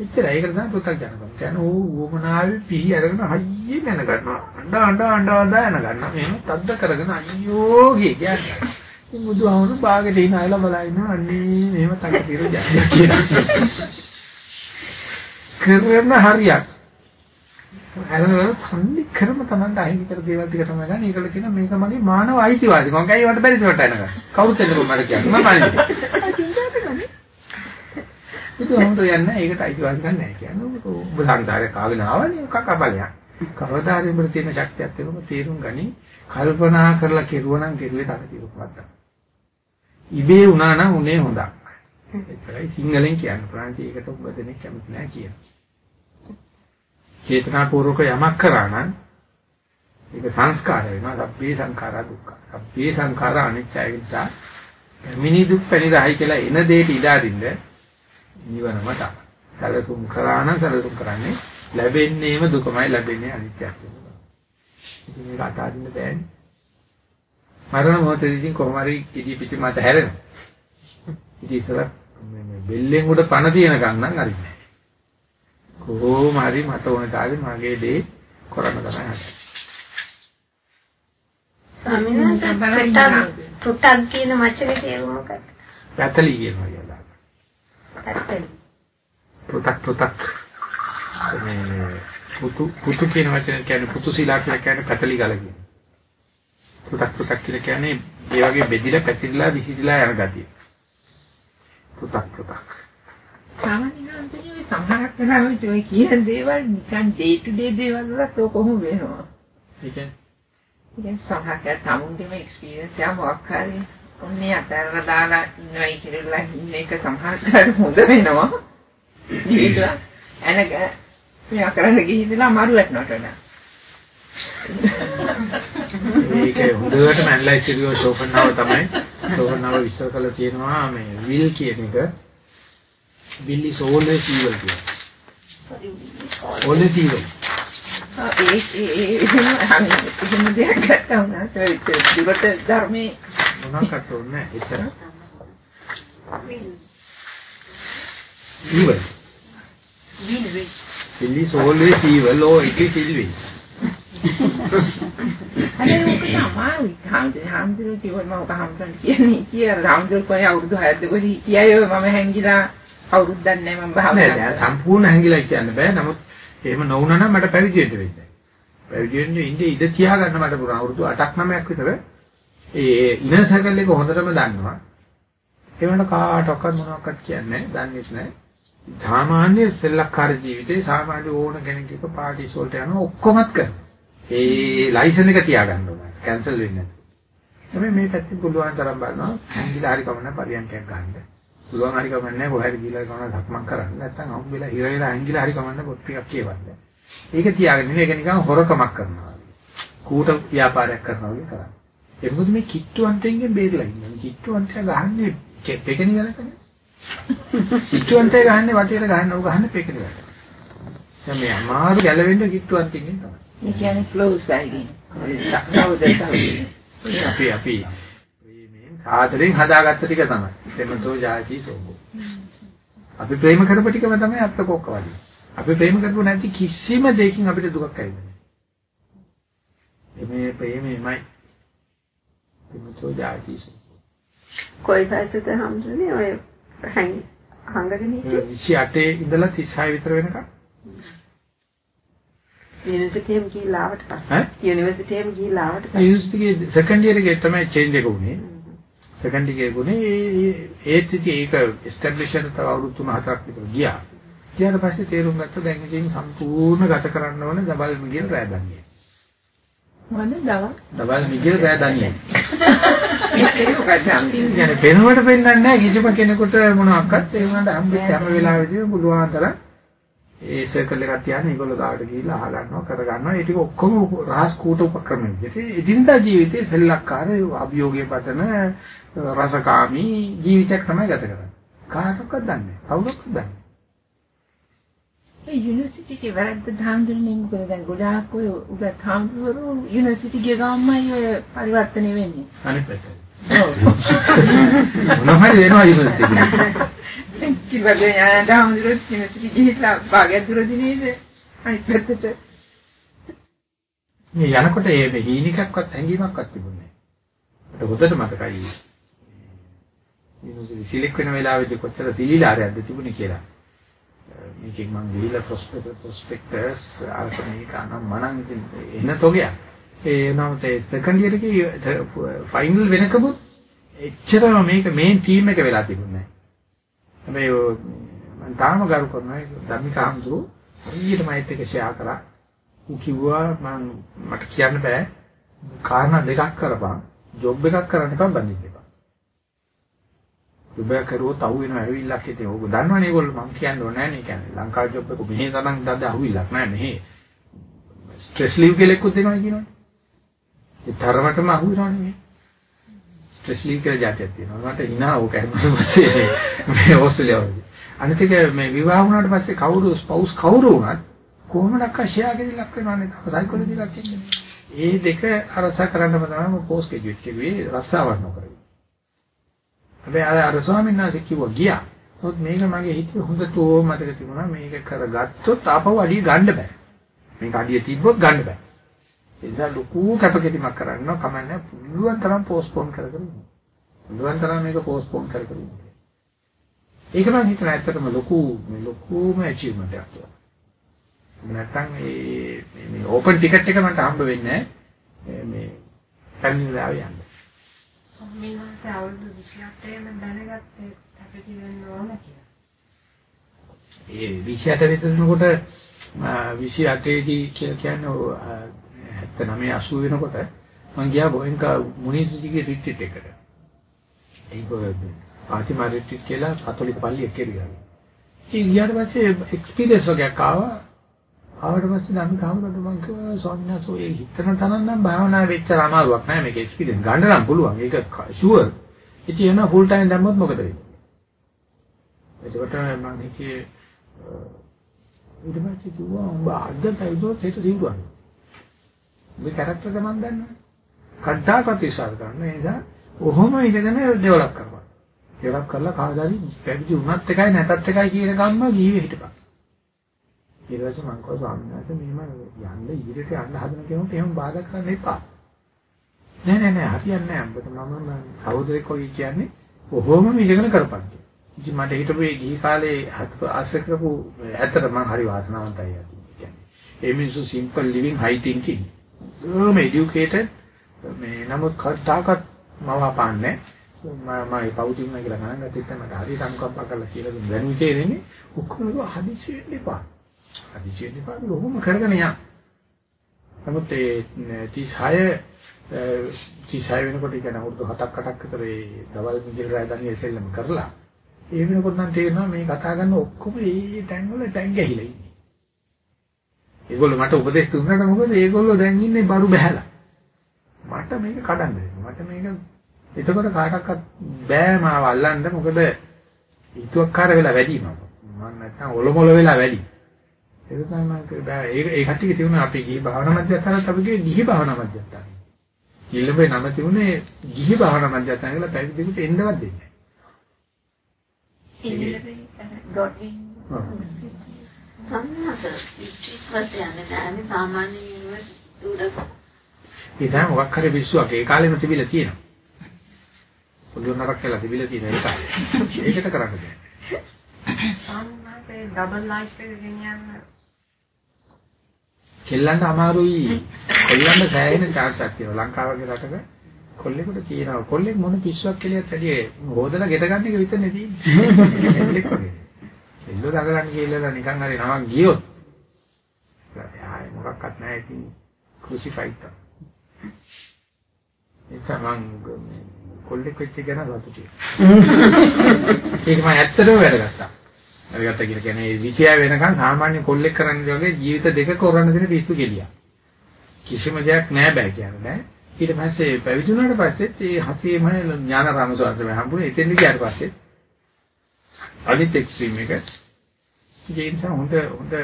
එච්චරයි ඒකට තමයි පුතග්ජනකම. කියන්නේ ඕ වමනාවේ පිහි අරගෙන හයියෙන් යන ගන්නවා. අඬ අඬ අඬ අඬ යන ගන්නවා. මේක තද්ද කරගෙන අයියෝ කිය කියන්නේ. ඉතින් බුදුහාමුදුරු බාගෙට ඉන අයලා බලා ඉන්නවා අන්නේ මේව තක తీරු යන්නේ කියලා. කරන හරියක්. අරන සම්ලි කරම තමයි අහිමි කර දේවල් ටික තමයි ගන්න. ඒකල කියන මේක මගේ මානව අයිතිවාදී. මම කයි වට බැරිද වට එනක. කවුරුත් එන්නකො මට කියන්නේ. මම බලන්නේ. බුදුහාමුදුරු යන්නේ ඒකට අයිතිවාදී නැහැ කියන්නේ. ඔබ සංසාරේ කාගෙන ආවනේ මොකක් අපලයක්. කවදා හරි උඹට තියෙන ශක්තියක් තියෙනම තේරුම් ගනි. කල්පනා කරලා කෙරුවා නම් කෙරුවේ තව තිරුප්පක්. ඉබේ වුණා නම් උනේ හොඳක්. ඒකයි සිංහලෙන් කියන්න ප්‍රාන්ති ඒකට ඔබ දෙනෙක් කැමති නැහැ කියන. චේතනාපූර්වක යමක් කරා නම් ඒක සංස්කාර වෙනවා. සබ්බේ සංඛාරා දුක්ඛ. සබ්බේ සංඛාරා අනිත්‍යයි නිසා මිනි දුක් පරිදායි කියලා එන දෙයට ඉඩ අරින්න නිවනම තමයි. සැලසුම් කරා නම් සැලසුම් කරන්නේ ලැබෙන්නේම දුකමයි ලැබෙන්නේ අනිත්‍යයක් වෙනවා. ඉතින් මේක අතාරින්න බෑනේ. මරණ මොහොතේදී කොහොම හරි ඉදි පිටි මත හැරෙනවා. ඉතින් ඉතල මේ බෙල්ලෙන් උඩ පණ තියනකම් නම් හරිනේ. කොහොම හරි මට ඕන තාලේ මගේ දේ කරන්න තමයි හදන්නේ. ස්වාමීන් වහන්සේ පුතක් කියන වචනේ තේරුම මොකක්ද? පැතලි කියනවා කියලා. පැතලි. පුතක් පුතක් මේ පුතු පුතු කියන වචනේ කියන්නේ පුතු සීලා කියලා කියන්නේ පැතලි ගල කියන්නේ. පුතක් පුතක් කියලා කියන්නේ ඒ වගේ බෙදිලා පැතිරිලා විහිදිලා යන ගතිය. පුතක් පුතක්. සාමාන්‍යයෙන් සමහරක් වෙලාවට ඔය කියන දේවල් නිකන් day to day දේවල් වලත් ඔය කොහොම වෙනවා. ඒ කියන්නේ සමහරක් තමුන්ගේම එක්ස්පීරියන්ස් එක මොකක් හරි ඔන්නේ අතරලා දාලා ඉන්නවයි කියලා ඉන්න එක සමහරකට හොඳ වෙනවා. ඊට එනක මෙයා කරන්න ගිහිල්ලා අමාරු වැටෙනවට වඩා. මේක හොඳටම ඇනලයිස් කරුවෝ ෂෝපන්හවර් තමයි ෂෝපන්හවර් විශ්ල කළ තියෙනවා මේ විල් කියන එක will is always evil කියන්නේ always evil ඒ ඒ එහෙම දෙයක් ගත්තා වුණා ඒක දුරට ධර්මයේ මොනක්වත් ඕනේ නැහැ එච්චර evil. Will is always evil or it is ill will අනේ ඔක තමයි හාමුදුරුවෝ කිව්වම ඔක හාමුදුරුවෝ කියන්නේ කියලා හාමුදුරුවෝ කොහේ අවුරුදු 6ක් දෙකදී කියයි මම හැංගිලා අවුරුද්දක් නැහැ මම භාවනා නෑ සම්පූර්ණ හැංගිලා කියන්න බෑ. නමුත් එහෙම නොවුනා නම් මට පැවිදි වෙන්න. වෙන්නේ පැවිදි වෙන්න ඉඳ ඉඳ තියා ගන්න මට පුරා අවුරුදු 8ක් 9ක් විතර ඒ ඉනර් සර්කල් එක හොඳටම දන්නවා ඒ වුණා කාටවත් මොනවක්වත් කියන්නේ දන්නේ නැහැ සාමාන්‍ය සෙල්ලක්කාර ජීවිතේ සාමාන්‍ය ඕන කෙනෙක් එක පාටිස් වලට යනවා ඔක්කොමත් කරනවා ඒ ලයිසන් එක තියාගන්න ඕනේ. කැන්සල් වෙන්නේ නැහැ. හැබැයි මේ පැත්තෙන් පුළුවන් තරම් බලනවා හැංගිලා හරි කමන්න පරියන්කයක් ගන්න. පුළුවන් හරි කමන්නේ කොහරි ගිහලා කවන ධක්මක් කරන්න. නැත්නම් හම්බෙලා හිර වෙලා හැංගිලා හරි කමන්න පොත් ටිකක් කියවන්න. ඒක තියාගෙන මේක නිකන් හොරකමක් කරනවා. කූට ව්‍යාපාරයක් කරනවා වගේ කරන්නේ. ඒක මොකද මේ කිට්ටුවන්තෙන්ගෙන් බේරලා ඉන්නේ. කිට්ටුවන්තය ගහන්නේ පෙකණි ගලකනේ. කිට්ටුවන්තය ගහන්නේ වටේට ගහන්න ඕක ගහන්නේ පෙකණි ගලක. දැන් මේ අමාරු ගැලවෙන්න කිට්ටුවන්තෙන්ගෙන් තමයි. ඒ කියන්නේ ක්ලෝස් වයිඩින්. අපි අපි ප්‍රේමයෙන් ආදරෙන් හදාගත්ත ටික තමයි. තෙමතෝ ජාති සෝබෝ. අපි ප්‍රේම කරපු ටිකම තමයි අත්ත කොක්ක වගේ. අපි ප්‍රේම කරපු නැති කිසිම දෙයකින් අපිට දුකක් ඇවිල්ලා නැහැ. මේ ප්‍රේමෙමයි. තෙමතෝ ජාති සෝබෝ. කොයි පැසද හම්දුනේ ඔය හැං හංගගෙන හිටියේ 28 ඉඳලා 36 විතර වෙනකම් යුනිවර්සිටි එකෙන් ගිහිල්ලා ආවට පස්සේ යුනිවර්සිටි එකෙන් ගිහිල්ලා ආවට පස්සේ යුනිවර්සිටි එකේ සෙකන්ඩ් ඉයර් එකේ තමයි චේන්ජ් එක වුනේ. සෙකන්ඩ් ඉයර් ගුණේ ඒත් ඉතින් ඒක එස්ටැබ්ලිෂ් වෙන තව අවුරුදු 3-4ක් විතර ගියා. ඊට පස්සේ තේරුම් ගත්තා දැන් ඉතින් සම්පූර්ණ ගත කරන්න ඕනේ දබල් මිගිල් රෑදන්නේ. මොනද දවල්? දබල් මිගිල් රෑදන්නේ. ඒක මොකක්ද? කියන්නේ වෙනවට පෙන්වන්නේ නැහැ. කිසිම කෙනෙකුට මොනවාක්වත් ඒ වුණාට හම්බෙච්ච හැම වෙලාවෙදීම පුළුවන් තරම් ඒ සර්කල් එකක් තියාගෙන ඒගොල්ලෝ ගාවට ගිහිල්ලා අහ ගන්නවා කර ගන්නවා. ඒ ටික ඔක්කොම රහස් කූට උපක්‍රම විදිහට එදිනදා ජීවිතේ සෙල්ලක්කාර අභියෝගයේ පතන රසකාමී ජීවිතයක් තමයි ගත කරන්නේ. කාටවත් දන්නේ නැහැ. කවුරක්වත් දන්නේ ඒ යුනිවර්සිටි එකේ වැරද්ද ධාන්දුනේ මොකද දැන් ගොඩාක් ඔය උගත් හාමුදුරුවෝ යුනිවර්සිටි ගිය ගමන්මයි ඔය පරිවර්තනය වෙන්නේ. අනිත් පැත්ත මොනවද වෙනවා යුනිවර්සිටි කිව්වද ඥානට හාමුදුරුවෝ යුනිවර්සිටි ගිහිල්ලා භාගයක් දුරදී නේද? අනිත් පැත්තට මේ යනකොට ඒ හීනිකක්වත් හැංගීමක්වත් තිබුණේ නැහැ. ඒක හොඳට මතකයි. යුනිවර්සිටි සිලෙක්ට් වෙන වෙලාවෙදී කොච්චර තිලිලාරයක්ද තිබුණේ කියලා. මේකෙන් මම ගිහිල්ලා ප්‍රොස්පෙක්ටර්ස් අරක මේක අනම් මනන් ඉතින් එන තෝගයක්. ඒ නමුත් ඒ සෙකන්ඩ් ඉයර් එකේ ෆයිනල් වෙනකම එච්චරම මේක මේන් ටීම් එක වෙලා තිබුණේ නැහැ. හැබැයි මම තාම ගරු කරනවා ධම්මික හම්සු ඊට මයිත් එක ෂෙයා කරා. ඌ කිව්වා මම මට කියන්න බෑ. කාරණා දෙකක් කරපන්. ජොබ් එකක් කරන්න එපා බඳින්න එපා. ජොබ් එක කරුවොත් අහු වෙනවා ඇවිල්ලක් හිතේ. ඕක දන්නවනේ ඒගොල්ලෝ මම කියන්න ඕනේ නැහැ නේ කියන්නේ. ලංකාවේ ජොබ් එක මෙහෙ තරම් දඩ අහුවිලක් නැහැ මෙහෙ. ස්ට්‍රෙස් ලීව් කියලා එක්කත් දෙනවා කියනවනේ. ඒ තරමටම අහු වෙනවනේ මේ. ස්ට්‍රෙස් ලීව් කියලා જાතියක් තියෙනවා. මට hina ඕක හැමෝම පස්සේ මේ ඕස්ට්‍රේලියාවේදී. අනිත් එක මේ විවාහ වුණාට පස්සේ කවුරු ස්පවුස් කවුරු වුණත් කොහොමඩක් ෂෙයාගෙදි ලක් වෙනවනේ සයිකොලොජි එකක් ඉන්නේ. ඒ දෙක අරස කරන්නම තමයි පෝස්ට් ග්‍රැජුවේට් කෙරුවේ රස්සාවක් නොකරේ. හැබැයි අර අර ස්වාමීන් වහන්සේ කිව්වා ගියා. නමුත් මේක මගේ හිතේ හොඳටම මතක තිබුණා මේක කරගත්තොත් ආපහු අඩිය ගන්න බෑ. මේක අඩිය තිබ්බොත් ගන්න බෑ. ඒ නිසා ලොකු කැපකිරීමක් කරන්න කමන්නේ පුළුවන් තරම් පෝස්ට්පෝන් කර කර ඉන්න. පුළුවන් තරම් මේක පෝස්ට්පෝන් කර කර ඉන්න. ඒක නම් හිතන ඇත්තටම ලොකු මේ ලොකුම ඇචීව්මන්ට් එකක් කියලා. නැත්තම් මේ මේ ඕපන් ටිකට් එක මට හම්බ වෙන්නේ නැහැ මේ පැමිණිලා යන්න. මිනිහට අවුරුදු 28 ම දැනගත්තේ අපිට වෙන්න ඕන කියලා. ඒ 28 විතරනකොට 28 දී කියලා කියන්නේ 79 80 වෙනකොට මම ගියා ගෝයන්කා මුනිසිපිගේ රිට්‍රීට් එකට. ඒක පාටිමා රිට්‍රීට් කියලා කතෝලික පල්ලියක් කියලා. ඉතින් ගියාට පස්සේ එක්ස්පීරියන්ස් වගේක් ආවා. ආවට පස්සේ නම් කාමකට මම කිව්වා සොන්නසෝ ඒ හිතන තරම් නම් භාවනා වෙච්ච අමාරුවක් නෑ මේක එක්ස්පීරියන්ස් ගන්න නම් පුළුවන්. ඒක ෂුවර්. ඉතින් එන ෆුල් ටයිම් දැම්මොත් මොකද වෙන්නේ? එතකොට මම හිතේ ඊට පස්සේ කිව්වා උඹ අද පැවිදොත් හිත සිවුවා. මේ කැරක්ටර් එක මම දන්නවා. කඩාවත් ඉස්සර ගන්න ඒ නිසා ඔහොම ඉඳගෙන ඩෙවලොප් කරපන්. ඩෙවලොප් කරලා කවදාද පැවිදි වුණත් එකයි නැතත් එකයි කියන ගම්ම ගිහින් හිටපන්. ඊට පස්සේ මං කව ස්වාමීන් වහන්සේ මෙහෙම යන්න ඉදිරියට යන්න හදන කෙනෙකුට එහෙම බාධා කරන්න එපා. නෑ නෑ නෑ හරියන්නේ නෑ. උඹට මම සහෝදරෙක් වගේ කියන්නේ කොහොමම ඉගෙන කරපන්. ඉතින් මට හිතපු ඒ ගිහි කාලේ ආශ්‍රය කරපු ඇත්තට මම හරි වාසනාවන්තයි කියන්නේ. ඒ මිනිස්සු simple living high thinking. um educated මේ නමුත් කතාකත් මවාපාන්නේ මම මම පෞතින්න කියලා ගණන් ගත්තේ මට හරි සංකම්ප කරලා කියලා දුන්න දැනුයි තේරෙන්නේ ඔක්කොම හදිසි වෙන්න එපා. හදිසි වෙන්න එපා ඔහොම කරගෙන යන්න. නමුත් ඒ 36 36 වෙනකොට කියන අවුරුදු 7ක් 8ක් විතර ඒ දවල් මිගිල් රාජධානිය එසෙල්ලම කරලා ඒ වෙනකොට නම් තේරෙනවා මේ කතා කරන ඔක්කොම ඒ තැන් වල තැන් ගැහිලා ඉන්නේ. ඒගොල්ලෝ මට උපදෙස් දුන්නාට මොකද ඒගොල්ලෝ දැන් ඉන්නේ බරු බහැලා. මට මේක කඩන්න දෙන්න. මට මේක එතකොට කාටවත් බෑ මාව අල්ලන්න මොකද හිතුවක්කාර වෙලා වැඩි මම. මම නැත්තම් ඔලොමොල වෙලා වැඩි. ඒක තමයි මම බෑ ඒක ඒ කට්ටිය තියුණා අපි ගිහි භාවනා මධ්‍යස්ථානත් අපි කිව්වේ ගිහි භාවනා මධ්‍යස්ථාන. ඊළඟේ නම තිබුණේ ගිහි භාවනා මධ්‍යස්ථාන කියලා පැවිදිකට එන්නවත් දෙන්නේ ඒ තමයි මොකක් හරි විශ්වාසයක් ඒ කාලෙම තිබිලා තියෙනවා. පොඩි නරක කියලා තිබිලා තියෙන එක. ඒකට කරන්න. සම්මාසේ ඩබල් ලයිෆ් එක ගෙනියන්න කෙල්ලන්ට අමාරුයි. කොල්ලන්ට සෑහෙන chance එකක් තියෙනවා. ලංකාව වගේ රටක කොල්ලෙකුට කියනවා කොල්ලෙක් මොන පිස්සුවක් කියලාත් වැඩි හොදලා ගෙට ගන්න එක විතරනේ තියෙන්නේ. කෙල්ලෙක් වගේ. එල්ලෝ දඟලන්න කියලා නිකන් හරි නමක් ගියොත් ආයේ මොකක්වත් නැහැ ඉතින් ක්‍රුසිෆයිඩ් තමයි. ඒක මං කොල්ලෙක් වෙච්ච ගැන සතුටුයි. ඒක මම ඇත්තටම වැඩගත්තා. වැඩගත්තා කියලා කියන්නේ විචය වෙනකන් සාමාන්‍ය කොල්ලෙක් කරන්නේ වගේ ජීවිත දෙක කරන්න දෙන පිස්සු කෙලියක්. කිසිම දෙයක් නෑ බෑ කියන්නේ නෑ. ඊට පස්සේ පැවිදි වුණාට පස්සෙත් ඒ හතේම ඥානාරාම සෝවාන් හම්බුනේ එතෙන්ද ගියාට පස්සේ අනිත් එක්ස්ට්‍රීම් එක ඒ නිසා හොඳ හොඳ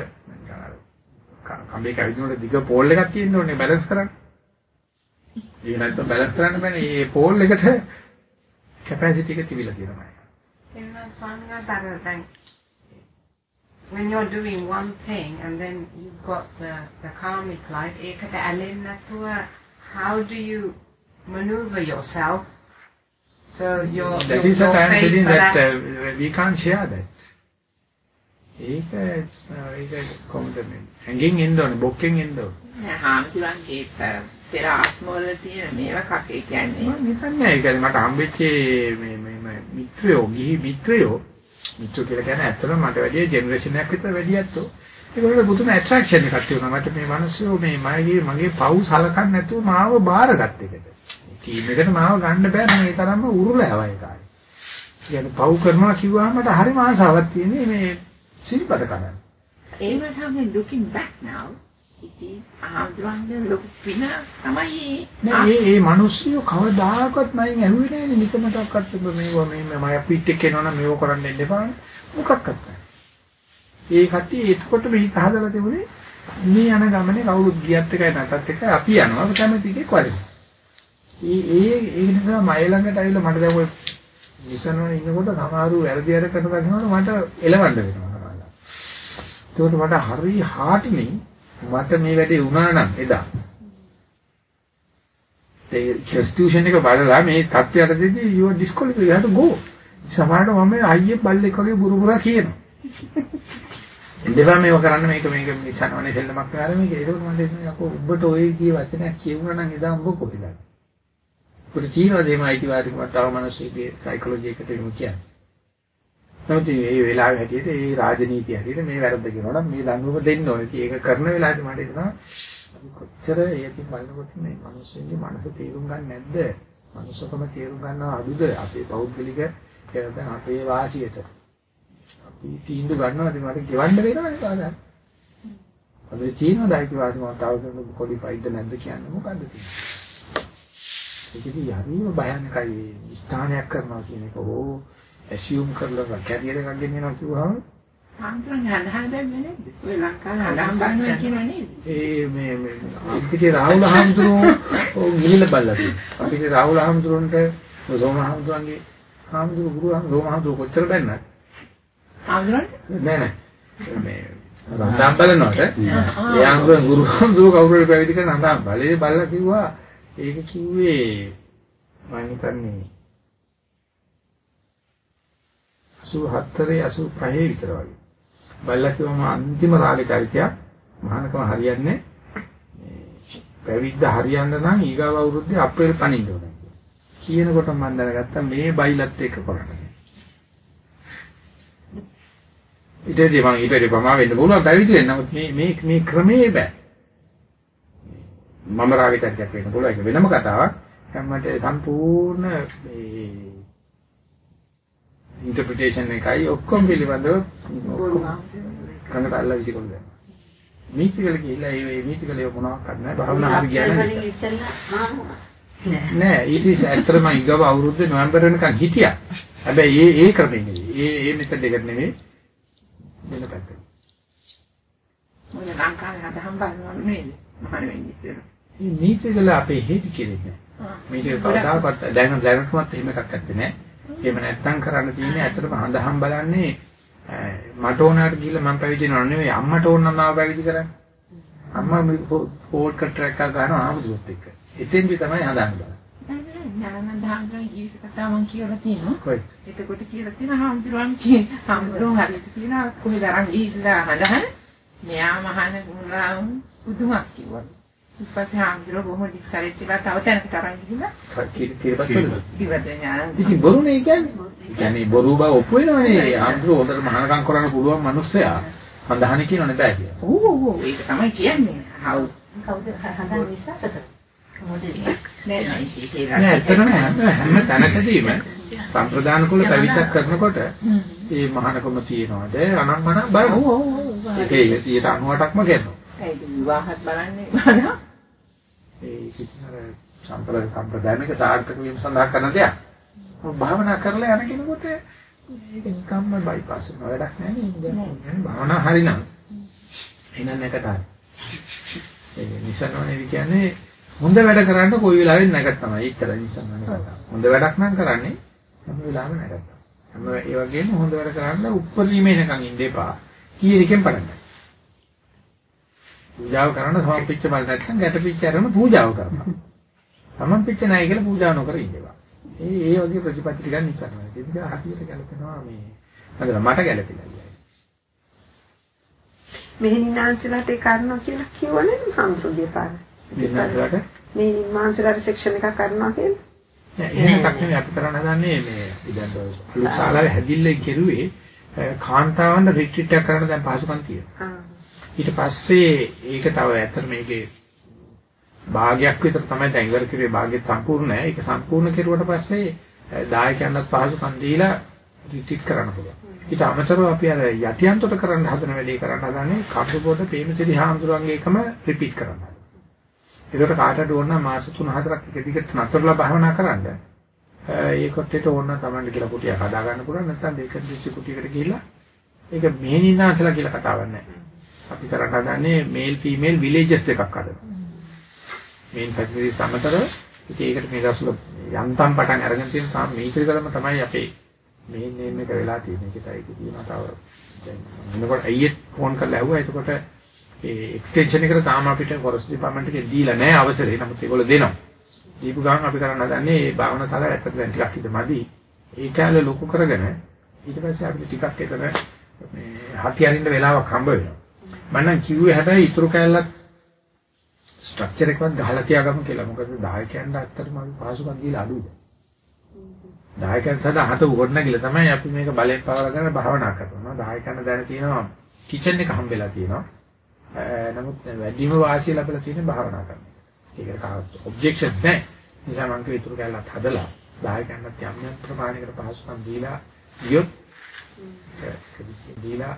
කම්බේ කවිදිනකොට දිග පෝල් එකක් තියෙන්න ඕනේ බැලන්ස් කරන්න. ඒක නැත්නම් බැලන්ස් කරන්න බෑනේ. මේ පෝල් එකට කැපැසිටි එක තිබිලා තියෙනවා. එන්න සංඝාසාර දැන් when you're doing one thing and then you've got the the karmic life ඒකට ඇලෙන්නේ නැතුව how do you maneuver yourself So your, That your, is what your I am face telling for that that. uh, we can't share that. ඒක ඒක කොහොමද මේ හැංගින් ඉන්න ඕනේ බොක්කෙන් ඉන්න ඕනේ නෑ හාමුදුරන්ගේ පෙර- පෙර ආත්මවල තියෙන මේවා කකේ කියන්නේ මම හිතන්නේ ඒ කියන්නේ මට හම්බෙච්ච මේ මේ මේ මිත්‍රයෝ ගිහි මිත්‍රයෝ මිත්‍ර කියලා කියන්නේ ඇත්තටම මට වැඩිය ජෙනරේෂන් එකක් විතර වැඩි ඇත්තෝ ඒගොල්ලෝ පුදුම ඇට්‍රැක්ෂන් එකක් තියෙනවා මට මේ මිනිස්සු මේ මගේ මගේ පව් සලකන්නේ නැතුව මාව බාරගත් එකට ටීම් එකට මාව ගන්න බෑ. මම ඒ තරම්ම උරුලෑවයි කාලේ. කියන්නේ පව් කරනවා කිව්වම මට හරිම ආසාවක් තියෙන්නේ මේ සිල්පද කරන්න ඒවට හැම looking back now it is හාමුදුරන්ගේ ලොකු පින තමයි නෑ ඒ ඒ මිනිස්සු කවදාකවත් මයින් ඇහුවේ නෑනේ නිකමටවත් මේවා මේ මම අපිට එක්ක එනවනම් මේව කරන්න දෙන්න එපා මොකක්වත් නෑ. ඒ කට්ටිය එතකොට මෙහි හදලා තිබුණේ මේ යන ගමනේ කවුරුත් ගියත් එකයි නැතත් එකයි අපි යනවා කැමති එකේ කරේ. ඒ ඒ ඒ නිසා මයි ළඟට ඇවිල්ලා මට දැන් ඔය විසනවල ඉන්නකොට සමහරු වැරදි අර කරනවා කියනකොට මට එලවන්න වෙනවා සමහරවිට. ඒකට මට හරි හාටිනේ මට මේ වැඩේ වුණා නම් එදා. ඒ constitution එක බලලා මේ තත්ත්වයට දෙදී you are disqualified. You have to go. සමහරවිට මම අයියේ බල්ලෙක් වගේ බුරුබුරා කියනවා. එඳවා මේව කරන්න මේක මේක මිසනවනේ සෙල්ලමක් කරලා මේක. ඒක මම දෙන්නේ අකෝ ඔබට ඔය කිය වචනයක් කියුණා නම් එදා උඹ කොහෙද? පුරු චීනවද එහෙම අයිතිවාදිකමක් තව මිනිස්සුගේ සයිකොලොජි එකට එමු කියන්නේ. නමුත් මේ වෙලාවේ හැටියට මේ රාජනීතිය හැටියට මේ වැරද්ද කියනවා නම් මේ දඬුවම දෙන්න ඕනේ. ඉතින් ඒක කරන වෙලාවේදී මට හිතෙනවා අපි කොච්චර ඒකකින් බලනකොට මේ මිනිස්සුන්ගේ මනස තේරුම් ගන්න නැද්ද? මනුස්සකම තේරුම් ගන්නව අඩුද? අපේ පෞද්ගලික දැන් අපේ වාසියට. අපි තීන්දුව ගන්නවා ඉතින් මට ගෙවන්න වෙනවනේ කාදා. අපි චීන දායකවාදී මම තව කොඩි ෆයිඩ් නැද්ද කියන්නේ මොකද්ද තියෙන්නේ? ඒකදී යරිම භයානකයි ස්ථානයක් කරනවා කියන එක ඕ ඇසියුම් කරලා කැරියර් එකක් ගෙනියනවා නේද? ඒ මේ මේ අපිට රාහුල ඔව් ගිහිල්ලා බලලා තියෙනවා. අපිට රාහුල හාමුදුරුවන්ට සෝම හාමුදුරන්ගේ හාමුදුරුවෝ ගුරු හාමුදුරුවෝ හාමුදුරුවෝ කොච්චර බැන්නත්. හාමුදුරන් නෑ නෑ. මේ රඳම් බලනකොට ඒ හාමුදුරුවෝ ගුරු හාමුදුරුවෝ කවුරු හරි පැවිදි කරන රඳම් බලේ බලලා කිව්වා. ඒක කිව්වේ මම හිතන්නේ 84 85 විතර වගේ. බල්ලා කිව්වම අන්තිම රාග චරිතයක් මහානකම හරියන්නේ පැවිද්ද හරියන්න නම් ඊගාව අවුරුද්දේ අප්‍රේල් පණින්න ඕනේ. කියනකොට මම දැනගත්තා මේ බයිලත් එක්ක කරන්නේ. ඊටදී මම ඊටදී ප්‍රමා වෙන්න පුළුවන් පැවිදි වෙන්න. නමුත් මේ මේ මේ ක්‍රමේ බෑ. මම රාග චරිතයක් වෙන්න පුළුවන් ඒක වෙනම කතාවක්. දැන් මට සම්පූර්ණ මේ ඉන්ටර්ප්‍රිටේෂන් එකයි ඔක්කොම පිළිබඳව කනට අල්ලා විසිකොල්ල දැන්. මීතිකල ගිහිල්ලා ඒ මීතිකල මොනවක් කරන්නේ භාවනා හරි කියන්නේ නෑ ඊට ඇත්තටම ඊගව අවුරුද්දේ නොවැම්බර් වෙනකන් හිටියා. හැබැයි ඒ ඒ ක්‍රමෙ නෙවෙයි. ඒ ඒ මෙතඩ් එකට නෙවෙයි වෙන පැත්තකට. ඔය ලංකාවේ හඳහන් බලනවා නේද? මහාන වෙන්නේ ඉතින්. මේ මීතිකල අපේ හේතු කෙරෙන්නේ නෑ. මේක කවදාකවත් දැන් දැනටමත් එහෙම එකක් නැත්තේ නෑ. එහෙම නැත්තම් කරන්න තියෙන්නේ ඇත්තටම හඳහම් බලන්නේ මට ඕනකට ගිහිල්ලා මම පැවිදි වෙනව නෙවෙයි අම්මට ඕන නම් මාව පැවිදි කරන්නේ. අම්මා මේ පෝට් කට්‍රක් එකක් ගන්නවා ආමුදුත් එක්ක. එතෙන්දි තමයි හඳහම් බලන්නේ. නෑ නෑ නෑ ජීවිත කතාව මම කියලා තියෙනවා. කොයි? එතකොට කියලා තියෙනවා හාමුදුරුවන් කියන හාමුදුරුවන් හරියට කියනවා කොහෙද අරන් ගිහිල්ලා හඳහන මෙයා මහාන ගුණා පුදුමක් කිව්වා. ඊපස්සේ හාමුදුරුවෝ බොහොම ඩිස්කරේජ් වෙලා තව තැනකට අරන් ගිහිල්ලා ඉතින් බොරුනේ කියන්නේ. කියන්නේ බොරු බව ඔප්පු වෙනවනේ. ආන්දර හොඳට මහානකම් කරන්න පුළුවන් මිනිස්සයා. හඳහන කියනවනේ බෑ කියලා. ඕ ඕ ඒක තමයි කියන්නේ. හව්. කවුද? හදන්න විශ්වාස කරන්නේ? නෑ නෑ. ඒක නෑ ඇත්තටම හැම තැනකදීම සම්ප්‍රදාන කුල පැවිද්දක් කරනකොට මේ මහානකම තියනවාද? අනම්මන බලනවා. ඒක 98ක්ම කරනවා. ඒක විවාහත් බලන්නේ බලනවා. ඒ කිසිම සම්ප්‍රදාය සම්ප්‍රදායනික සාර්ථක වීම සඳහා කරන දෙයක්. භාවනා කරලා යන කෙනෙකුට ඒක නිකම්ම බයිපාස් වෙන වැඩක් නෑ නේද? භාවනා හරිනම් එකට හරි. ඒ නිසනවනේ කියන්නේ හොඳ වැඩ කරන්න කොයි වෙලාවෙත් නැගත් තමයි. ඒතරයි නිසනවනේ. හොඳ වැඩක් නම් කරන්නේ හැම වෙලාවෙම නැගත්. හැම ඒ වගේම හොඳ වැඩ කරන්න උප්පරීම එනකන් ඉන්න එපා. කී එකෙන් පටන් ගන්න. පූජාව කරන සමපිච්ච බල නැත්නම් ගැටපිච්ච අරන පූජාව කරනවා. සමපිච්ච නැහැ කියලා පූජාව නොකර ඉන්නවා. ඒ ඒ වගේ ප්‍රතිපත්ති ටිකක් නිසනවා. ඒක හරියට ගැලපෙනවා මේ. හරිද මට ගැලපෙලා කියන්නේ. මෙහෙණින්නාන්සලාට ඒ කරනවා කියලා කිව්වනේ හම්සුගේ පාර. මෙහෙණින්නාන්සලාට සෙක්ෂන් එකක් කරනවා කියලා. නෑ එකක් නෙමෙයි අපි කරන්න හදන්නේ මේ දැන් අලුත් ශාලාවේ හැදිල්ලේ කෙරුවේ කාන්තාවන් රිට්‍රීට් එකක් කරන්න දැන් පහසුකම් තියෙනවා. ඊට පස්සේ ඒක තව ඇත්තට මේකේ භාගයක් විතර තමයි දැන් ඉවර කිරුවේ භාගය සම්පූර්ණ නැහැ. ඒක සම්පූර්ණ කෙරුවට පස්සේ දායකයන්ට පහසුකම් දීලා රිට්‍රීට් කරන්න පුළුවන්. ඊට අමතරව අපි අර යටියන්තොට කරන්න හදන වැඩේ කරන්න හදන්නේ කප්පපොත පේමසිරි හාමුදුරන්ගේ එකම රිපීට් කරන්න. ඒකට කාටට ඕන නම් මාස 3-4ක් එක දිගට නතරලා භාවනා කරන්න. ඒ කොටේට ඕන තමන්ට කියලා කුටියක් හදා ගන්න පුළුවන් නැත්නම් දෙක දිස්ත්‍රික් කුටියකට ගිහිල්ලා ඒක මෙහෙණින්නාසලා කියලා කතාවක් නැහැ. අපි කරන්න හදන්නේ මේල් ෆීමේල් විලේජස් දෙකක් හදනවා. මේන් ෆැසිලිටි සමතරව ඒකට මේ දවස්වල යන්තම් පටන් අරගෙන තියෙන සාම මේකේකලම තමයි අපේ මේ නේම් එක වෙලා තියෙන එකයි ඒක තියෙනවා තව දැන් එනකොට අයියේ ෆෝන් කරලා ඇහුවා. එතකොට ඒ එක්ස්ටෙන්ෂන් එකට තාම අපිට ෆොරස්ට් ඩිපාර්ට්මන්ට් එකේ දීලා නැහැ අවසරේ. නමුත් ඒගොල්ලෝ දෙනවා. දීපු ගමන් අපි කරන්න හදන්නේ මේ භාවනා ශාලාව ඇත්තට දැන් ටිකක් ඉඳ මදි ඒ කැලේ ලොකු කරගෙන ඊට පස්සේ අපිට ටිකක් එතන මේ හති අරින්න වෙලාවක් හම්බ වෙනවා. මම කිව්වේ හැබැයි ඉතුරු කැලලක් ස්ට්‍රක්චර් එකවත් ගහලා තියාගමු කියලා මොකද 10 කැන්ඩ ඇත්තටම අපි පහසුකම් දීලා අඩුයි දායකයන් සදා හත උගොඩනගිල තමයි අපි මේක බලෙන් පවරගෙන භාවනා කරනවා. දායකයන් දැන තියෙනවා කිචන් එක හම්බෙලා තියෙනවා. නමුත් වැඩිම වාසිය ලැබලා තියෙන භාවනා කරන එක. ඒකට කාවත් ඔබ්ජෙක්ෂන් නැහැ. නිසා මම කිය ඉතුරු කැලලත් හදලා දායකයන්ට යම් යම් ප්‍රමාණයකට පහසුකම් දීලා ගියොත් දීලා